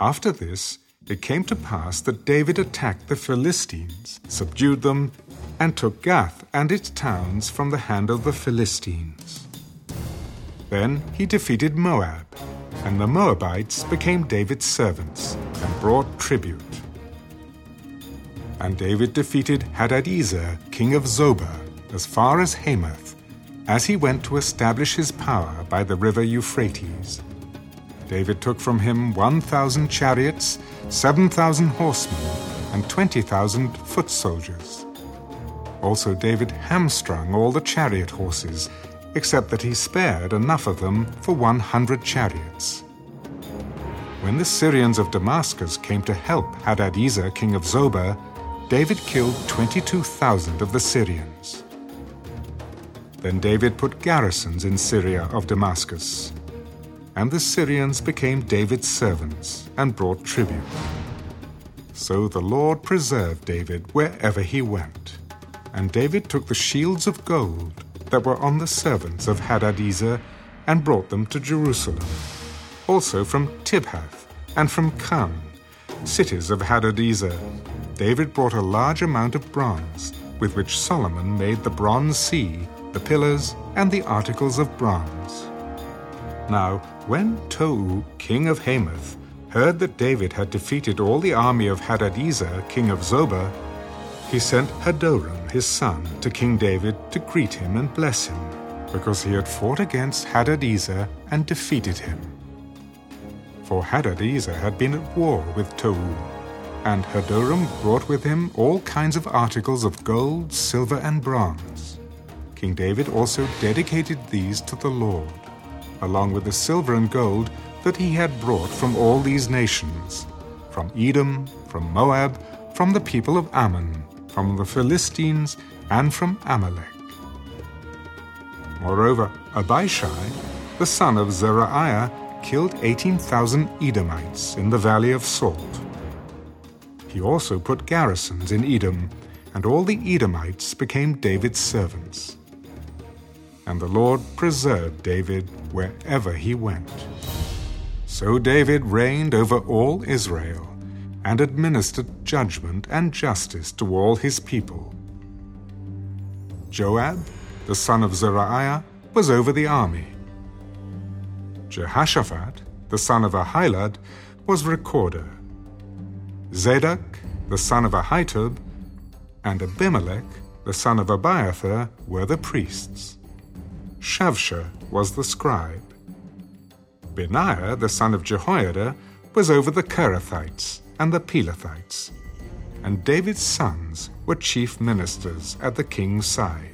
After this, it came to pass that David attacked the Philistines, subdued them, and took Gath and its towns from the hand of the Philistines. Then he defeated Moab, and the Moabites became David's servants and brought tribute. And David defeated Hadadezer, king of Zobah, as far as Hamath, as he went to establish his power by the river Euphrates. David took from him 1,000 chariots, 7,000 horsemen, and 20,000 foot soldiers. Also, David hamstrung all the chariot horses, except that he spared enough of them for 100 chariots. When the Syrians of Damascus came to help Hadadezer, king of Zobah, David killed 22,000 of the Syrians. Then David put garrisons in Syria of Damascus and the Syrians became David's servants and brought tribute. So the Lord preserved David wherever he went. And David took the shields of gold that were on the servants of Hadadezer and brought them to Jerusalem, also from Tibhath and from Chun, cities of Hadadezer. David brought a large amount of bronze, with which Solomon made the bronze sea, the pillars, and the articles of bronze. Now, when Tou, king of Hamath, heard that David had defeated all the army of Hadadezer, king of Zobah, he sent Hadoram, his son, to King David to greet him and bless him, because he had fought against Hadadezer and defeated him. For Hadadezer had been at war with Tou, and Hadoram brought with him all kinds of articles of gold, silver, and bronze. King David also dedicated these to the Lord along with the silver and gold that he had brought from all these nations from Edom, from Moab, from the people of Ammon, from the Philistines, and from Amalek. Moreover, Abishai, the son of Zeruiah, killed 18,000 Edomites in the valley of Salt. He also put garrisons in Edom, and all the Edomites became David's servants and the Lord preserved David wherever he went. So David reigned over all Israel and administered judgment and justice to all his people. Joab, the son of Zeruiah, was over the army. Jehoshaphat, the son of Ahilud, was recorder. Zadok, the son of Ahitub, and Abimelech, the son of Abiathar, were the priests. Shavsha was the scribe. Benaiah, the son of Jehoiada, was over the Cherethites and the Pelethites. And David's sons were chief ministers at the king's side.